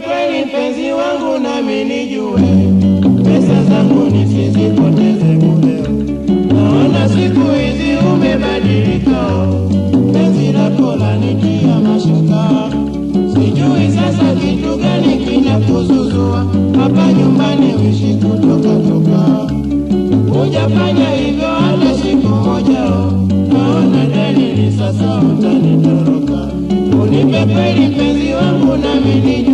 Kweli mpenzi wangu nami nijue, pesa zangu nisizipoteze bure. Naona siku hizi umebadilika, penzi lako lanitia mashaka. Sijui sasa kitu gani kinakuzuzua, hapa nyumbani wishi kutoka toka. Hujafanya hivyo hata siku moja, naona dalili sasa utanitoroka. Unipe kweli mpenzi wangu nami nijue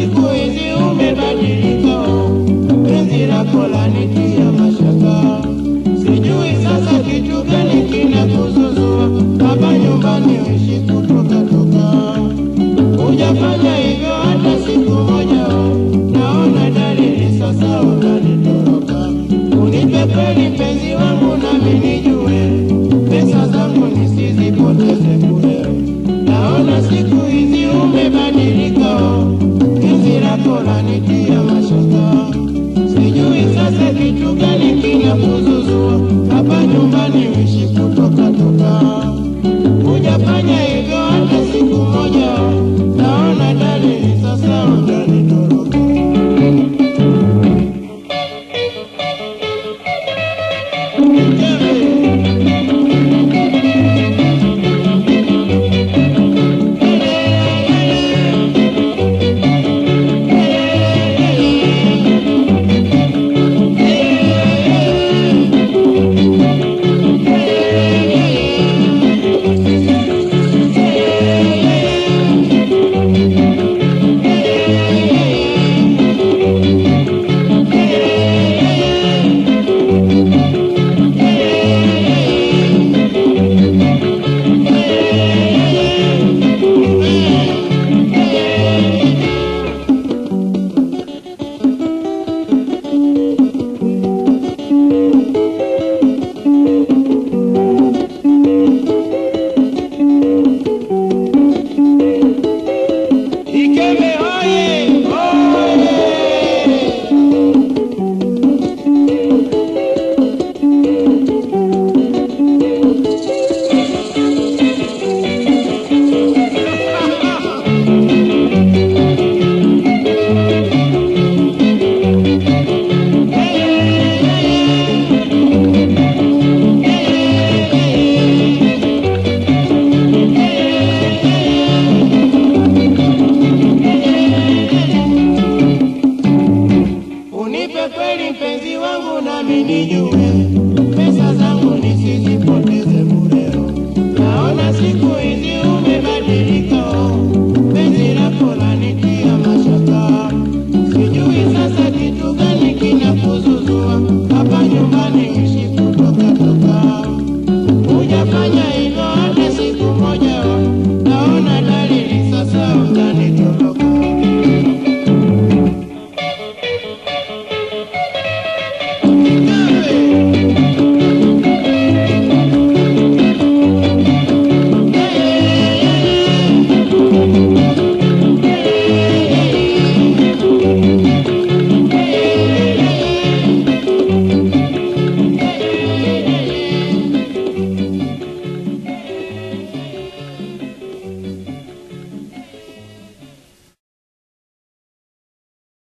siku hizi umebadilika, penzi lako lanitia mashaka, sijui sasa kitu gani kinakuzuzua, hapa nyumbani uishi kutoka toka, hujafanya hivyo hata siku moja, naona dalili sasa unanitoroka, unipe kweli mpenzi wangu nami nijue, pesa zangu nisizipoteze bure, naona siku